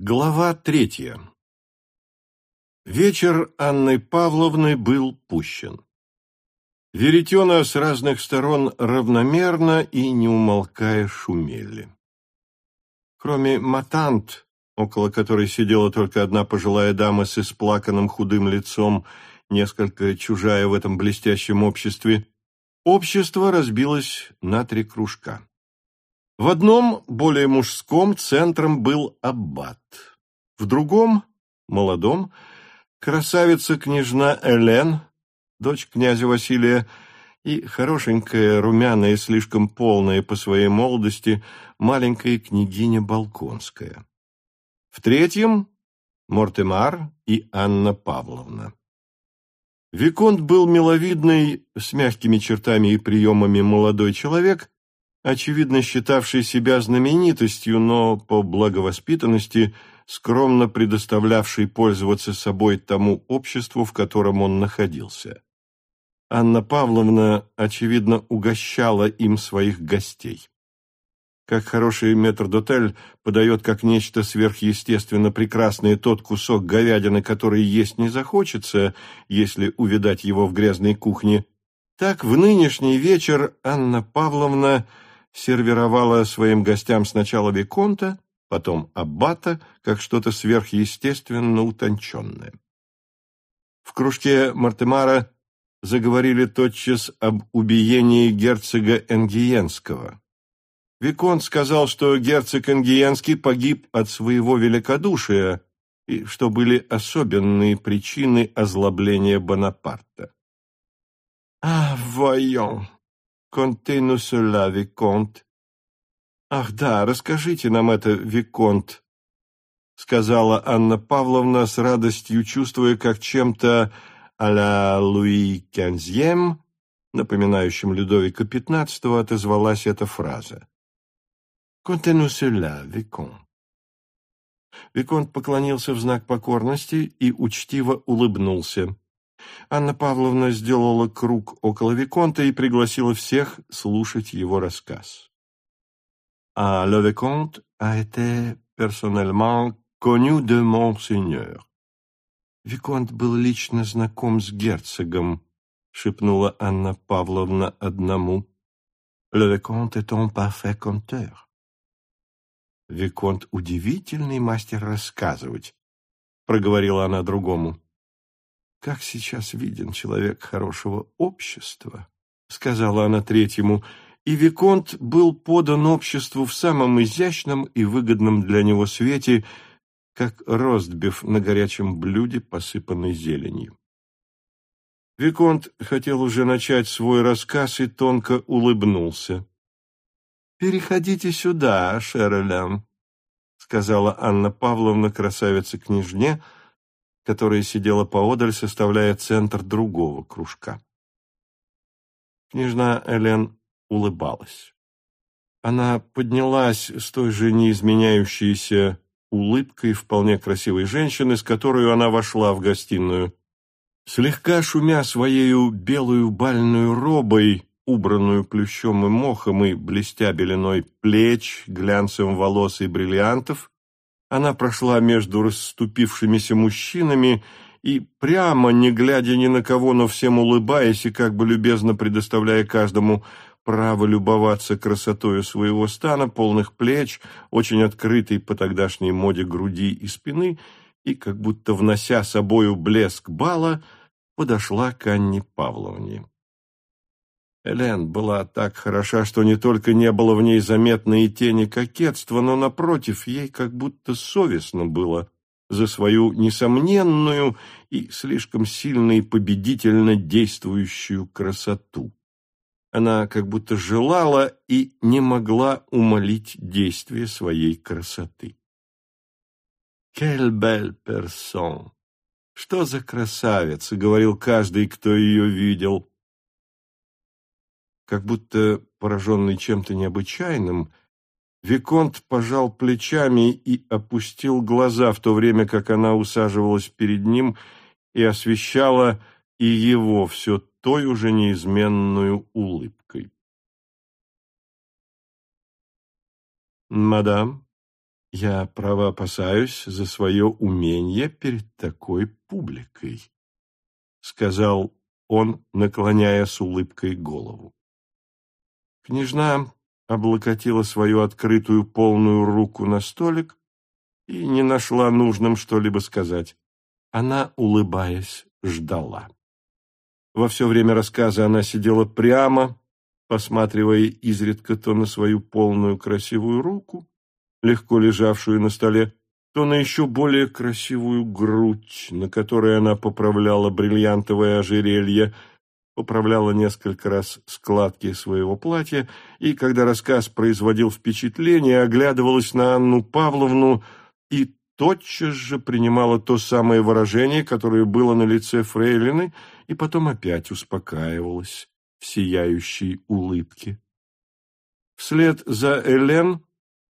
Глава третья Вечер Анны Павловны был пущен. Веретена с разных сторон равномерно и не умолкая шумели. Кроме матант, около которой сидела только одна пожилая дама с исплаканным худым лицом, несколько чужая в этом блестящем обществе, общество разбилось на три кружка. В одном, более мужском, центром был аббат. В другом, молодом, красавица-княжна Элен, дочь князя Василия, и хорошенькая, румяная, слишком полная по своей молодости, маленькая княгиня Балконская. В третьем – Мортемар и Анна Павловна. Виконт был миловидный, с мягкими чертами и приемами молодой человек, очевидно считавший себя знаменитостью, но по благовоспитанности скромно предоставлявший пользоваться собой тому обществу, в котором он находился. Анна Павловна, очевидно, угощала им своих гостей. Как хороший метрдотель подает как нечто сверхъестественно прекрасное тот кусок говядины, который есть не захочется, если увидать его в грязной кухне, так в нынешний вечер Анна Павловна сервировала своим гостям сначала Виконта, потом Аббата, как что-то сверхъестественно утонченное. В кружке Мартемара заговорили тотчас об убиении герцога Энгиенского. Виконт сказал, что герцог Энгиенский погиб от своего великодушия и что были особенные причины озлобления Бонапарта. «А, voyons, Контейну cela, Виконт. Ах да, расскажите нам это, Виконт, сказала Анна Павловна с радостью, чувствуя, как чем-то а-ля Луи Кянзьем, напоминающим Людовика XV, отозвалась эта фраза. «Контейну cela, Виконт». Виконт поклонился в знак покорности и учтиво улыбнулся. Анна Павловна сделала круг около Виконта и пригласила всех слушать его рассказ. А le Vicomte a été personnellement connu de Monseigneur. Виконт был лично знаком с герцогом, шепнула Анна Павловна одному. Le Vicomte est un parfait conteur. Виконт удивительный мастер рассказывать, проговорила она другому. «Как сейчас виден человек хорошего общества», — сказала она третьему, и Виконт был подан обществу в самом изящном и выгодном для него свете, как ростбиф на горячем блюде, посыпанный зеленью. Виконт хотел уже начать свой рассказ и тонко улыбнулся. «Переходите сюда, Шерелям», — сказала Анна Павловна красавица-княжне, — которая сидела поодаль, составляя центр другого кружка. Княжна Элен улыбалась. Она поднялась с той же неизменяющейся улыбкой вполне красивой женщины, с которой она вошла в гостиную. Слегка шумя своею белую бальную робой, убранную плющом и мохом и блестя беленой плеч, глянцем волос и бриллиантов, она прошла между расступившимися мужчинами и, прямо не глядя ни на кого, но всем улыбаясь и как бы любезно предоставляя каждому право любоваться красотою своего стана, полных плеч, очень открытой по тогдашней моде груди и спины, и, как будто внося собою блеск бала, подошла к Анне Павловне. Элен была так хороша, что не только не было в ней заметной и тени кокетства, но, напротив, ей как будто совестно было за свою несомненную и слишком сильно и победительно действующую красоту. Она как будто желала и не могла умолить действие своей красоты. «Quelle belle personne!» «Что за красавица!» — говорил каждый, кто ее видел. Как будто пораженный чем-то необычайным, Виконт пожал плечами и опустил глаза, в то время как она усаживалась перед ним и освещала и его все той уже неизменную улыбкой. «Мадам», Я, право, опасаюсь за свое умение перед такой публикой, — сказал он, наклоняя с улыбкой голову. Княжна облокотила свою открытую полную руку на столик и не нашла нужным что-либо сказать. Она, улыбаясь, ждала. Во все время рассказа она сидела прямо, посматривая изредка то на свою полную красивую руку, легко лежавшую на столе, то на еще более красивую грудь, на которой она поправляла бриллиантовое ожерелье, поправляла несколько раз складки своего платья и, когда рассказ производил впечатление, оглядывалась на Анну Павловну и тотчас же принимала то самое выражение, которое было на лице Фрейлины, и потом опять успокаивалась в сияющей улыбке. Вслед за Элен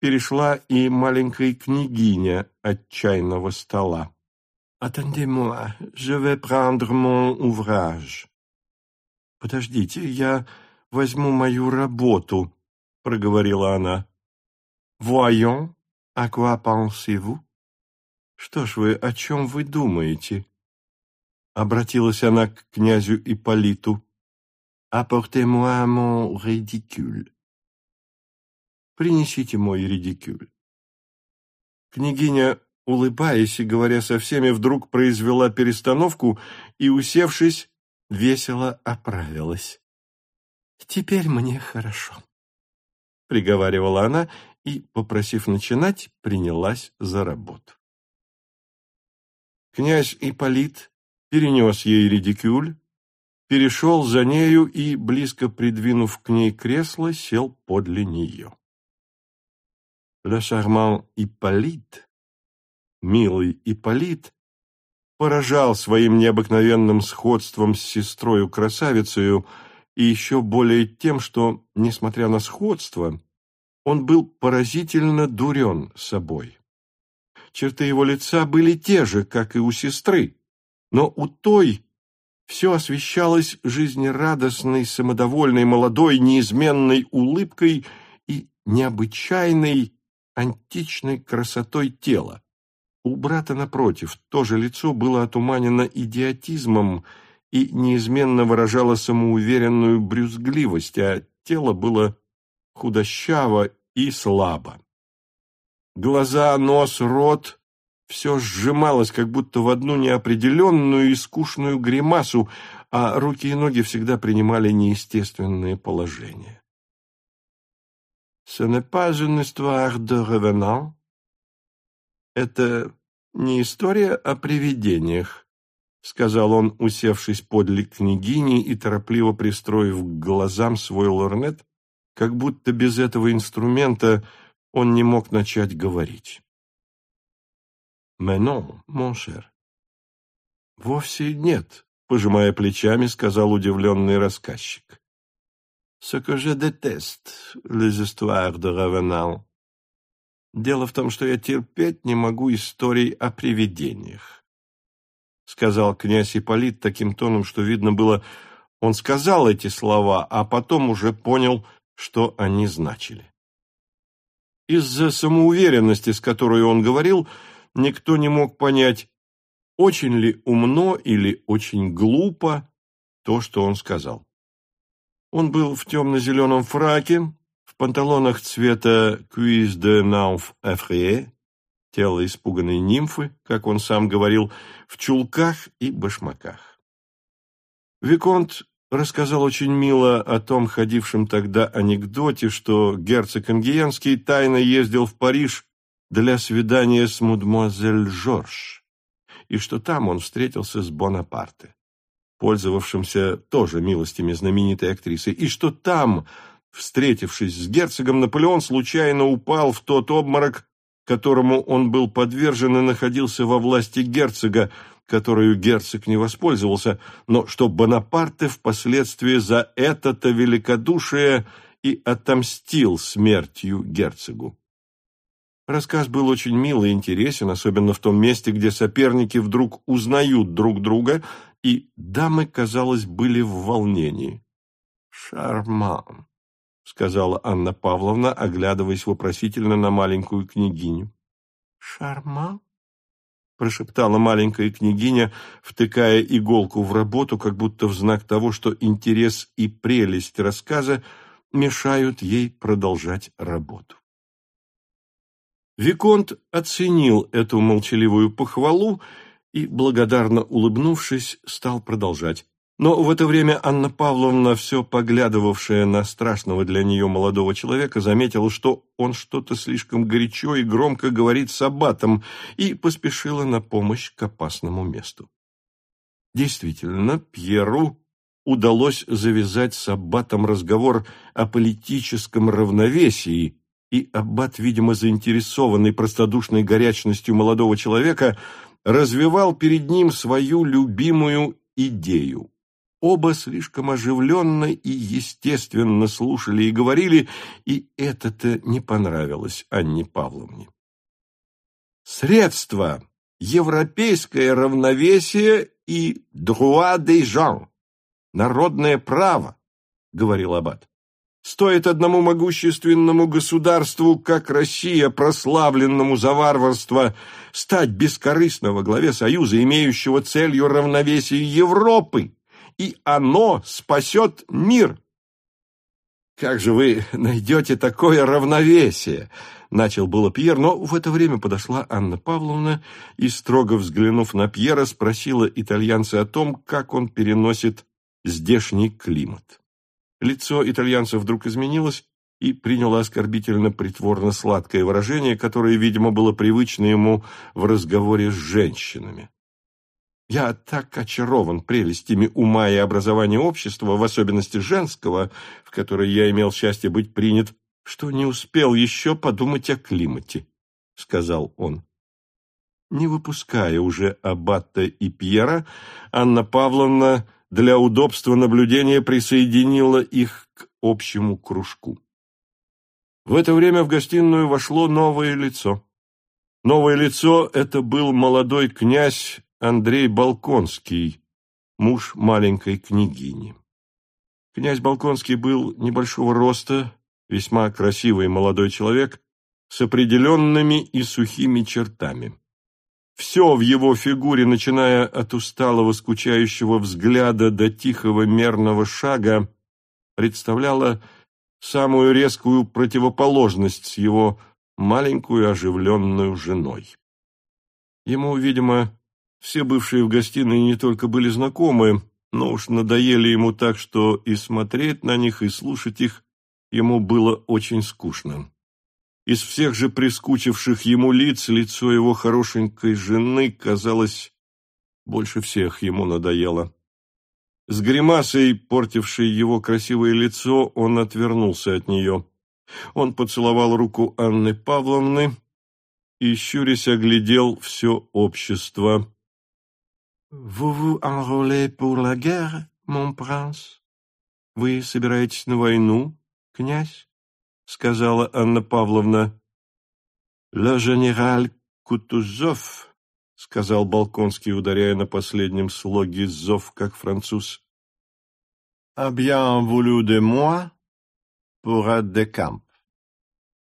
перешла и маленькая княгиня от чайного стола. «Attendez-moi, je vais prendre mon ouvrage». «Подождите, я возьму мою работу», — проговорила она. «Voyons, à quoi pensez-vous?» «Что ж вы, о чем вы думаете?» Обратилась она к князю Ипполиту. «Apportez-moi mon ridicule». «Принесите мой редикюль». Княгиня, улыбаясь и говоря со всеми, вдруг произвела перестановку и, усевшись, весело оправилась. «Теперь мне хорошо», — приговаривала она и, попросив начинать, принялась за работу. Князь Ипполит перенес ей редикюль, перешел за нею и, близко придвинув к ней кресло, сел подле нее. Le charmant Ипполит, милый Ипполит, поражал своим необыкновенным сходством с сестрою-красавицею и еще более тем, что, несмотря на сходство, он был поразительно дурен собой. Черты его лица были те же, как и у сестры, но у той все освещалось жизнерадостной, самодовольной, молодой, неизменной улыбкой и необычайной античной красотой тела. У брата, напротив, тоже лицо было отуманено идиотизмом и неизменно выражало самоуверенную брюзгливость, а тело было худощаво и слабо. Глаза, нос, рот — все сжималось, как будто в одну неопределенную и скучную гримасу, а руки и ноги всегда принимали неестественные положения. «Ce n'est pas une histoire de revenant», «Это не история о привидениях», — сказал он, усевшись подле княгини и торопливо пристроив к глазам свой лорнет, как будто без этого инструмента он не мог начать говорить. «Mais non, mon cher». «Вовсе нет», — пожимая плечами, сказал удивленный рассказчик. «Ce que je déteste, les histoires de revenants». Дело в том, что я терпеть не могу историй о привидениях. Сказал князь Ипполит таким тоном, что видно было, он сказал эти слова, а потом уже понял, что они значили. Из-за самоуверенности, с которой он говорил, никто не мог понять, очень ли умно или очень глупо то, что он сказал. Он был в темно-зеленом фраке, в панталонах цвета «Cuisse de nymphe effrayée», тело испуганной нимфы, как он сам говорил, в чулках и башмаках. Виконт рассказал очень мило о том ходившем тогда анекдоте, что герцог Ангиенский тайно ездил в Париж для свидания с мадемуазель Жорж, и что там он встретился с Бонапарте, пользовавшимся тоже милостями знаменитой актрисы, и что там Встретившись с герцогом, Наполеон случайно упал в тот обморок, которому он был подвержен и находился во власти герцога, которую герцог не воспользовался, но что Бонапарте впоследствии за это-то великодушие и отомстил смертью герцогу. Рассказ был очень милый и интересен, особенно в том месте, где соперники вдруг узнают друг друга, и дамы, казалось, были в волнении. «Шарман», — сказала Анна Павловна, оглядываясь вопросительно на маленькую княгиню. Шарман? прошептала маленькая княгиня, втыкая иголку в работу, как будто в знак того, что интерес и прелесть рассказа мешают ей продолжать работу. Виконт оценил эту молчаливую похвалу и, благодарно улыбнувшись, стал продолжать. Но в это время Анна Павловна, все поглядывавшая на страшного для нее молодого человека, заметила, что он что-то слишком горячо и громко говорит с аббатом, и поспешила на помощь к опасному месту. Действительно, Пьеру удалось завязать с аббатом разговор о политическом равновесии, и аббат, видимо, заинтересованный простодушной горячностью молодого человека, развивал перед ним свою любимую идею. Оба слишком оживленно и естественно слушали и говорили, и это-то не понравилось Анне Павловне. Средства европейское равновесие и droit des gens, народное право, говорил аббат. Стоит одному могущественному государству, как Россия, прославленному за варварство, стать бескорыстно во главе союза, имеющего целью равновесие Европы, и оно спасет мир. «Как же вы найдете такое равновесие?» — начал было Пьер, но в это время подошла Анна Павловна и, строго взглянув на Пьера, спросила итальянца о том, как он переносит здешний климат. Лицо итальянца вдруг изменилось и приняло оскорбительно-притворно сладкое выражение, которое, видимо, было привычно ему в разговоре с женщинами. Я так очарован прелестями ума и образования общества, в особенности женского, в которое я имел счастье быть принят, что не успел еще подумать о климате, — сказал он. Не выпуская уже Аббата и Пьера, Анна Павловна для удобства наблюдения присоединила их к общему кружку. В это время в гостиную вошло новое лицо. Новое лицо — это был молодой князь Андрей Балконский, муж маленькой княгини. Князь Балконский был небольшого роста, весьма красивый молодой человек с определенными и сухими чертами. Все в его фигуре, начиная от усталого скучающего взгляда до тихого мерного шага, представляло самую резкую противоположность с его маленькую оживленную женой. Ему, видимо, все бывшие в гостиной не только были знакомы, но уж надоели ему так, что и смотреть на них, и слушать их ему было очень скучно. Из всех же прискучивших ему лиц лицо его хорошенькой жены, казалось, больше всех ему надоело. С гримасой, портившей его красивое лицо, он отвернулся от нее. Он поцеловал руку Анны Павловны и, щурясь, оглядел все общество. Vous vous enrôlez pour la guerre, mon prince? Вы собираетесь на войну, князь? сказала Анна Павловна. Le général Кутузов, сказал Балконский, ударяя на последнем слоге «зов», как француз. A bien voulu de moi pour de camp.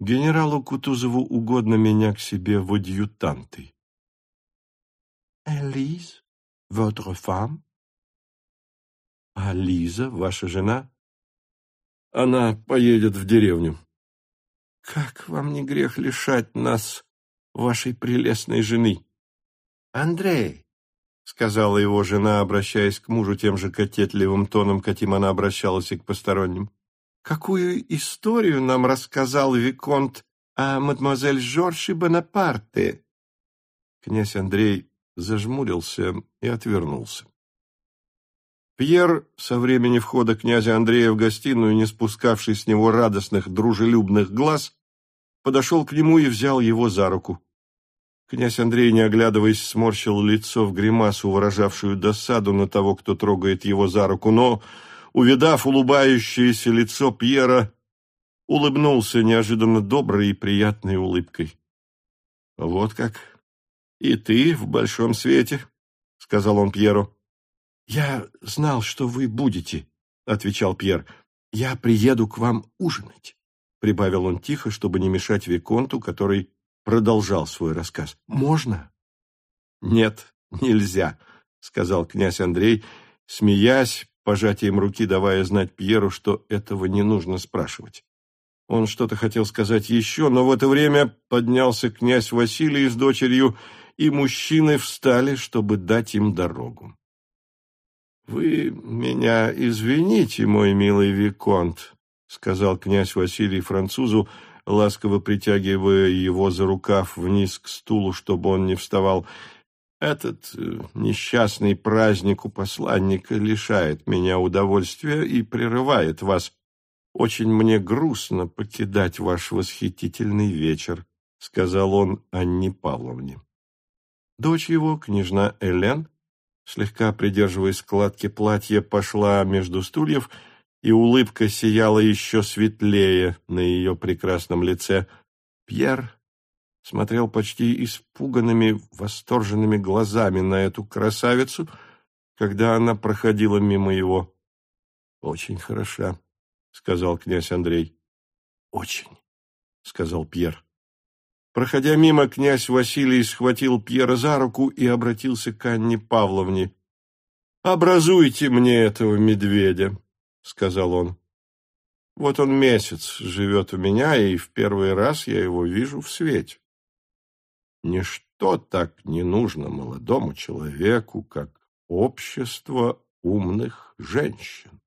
Генералу Кутузову угодно меня к себе в адъютанты. Элиз? Votre femme? А Лиза, ваша жена? Она поедет в деревню. Как вам не грех лишать нас вашей прелестной жены? Андрей, сказала его жена, обращаясь к мужу тем же котетливым тоном, каким она обращалась и к посторонним. Какую историю нам рассказал Виконт о мадемуазель Жоржи Бонапарте? Князь Андрей зажмурился и отвернулся. Пьер, со времени входа князя Андрея в гостиную, не спускавший с него радостных, дружелюбных глаз, подошел к нему и взял его за руку. Князь Андрей, не оглядываясь, сморщил лицо в гримасу, выражавшую досаду на того, кто трогает его за руку, но, увидав улыбающееся лицо Пьера, улыбнулся неожиданно доброй и приятной улыбкой. «Вот как!» «И ты в большом свете», — сказал он Пьеру. «Я знал, что вы будете», — отвечал Пьер. «Я приеду к вам ужинать», — прибавил он тихо, чтобы не мешать Виконту, который продолжал свой рассказ. «Можно?» «Нет, нельзя», — сказал князь Андрей, смеясь, пожатием руки давая знать Пьеру, что этого не нужно спрашивать. Он что-то хотел сказать еще, но в это время поднялся князь Василий с дочерью, и мужчины встали, чтобы дать им дорогу. «Вы меня извините, мой милый Виконт», — сказал князь Василий французу, ласково притягивая его за рукав вниз к стулу, чтобы он не вставал. «Этот э, несчастный праздник у посланника лишает меня удовольствия и прерывает вас. Очень мне грустно покидать ваш восхитительный вечер», — сказал он Анне Павловне. Дочь его, княжна Элен, слегка придерживая складки платья, пошла между стульев, и улыбка сияла еще светлее на ее прекрасном лице. Пьер смотрел почти испуганными, восторженными глазами на эту красавицу, когда она проходила мимо его. «Очень хороша», — сказал князь Андрей. «Очень», — сказал Пьер. Проходя мимо, князь Василий схватил Пьера за руку и обратился к Анне Павловне. «Образуйте мне этого медведя», — сказал он. «Вот он месяц живет у меня, и в первый раз я его вижу в свете. Ничто так не нужно молодому человеку, как общество умных женщин».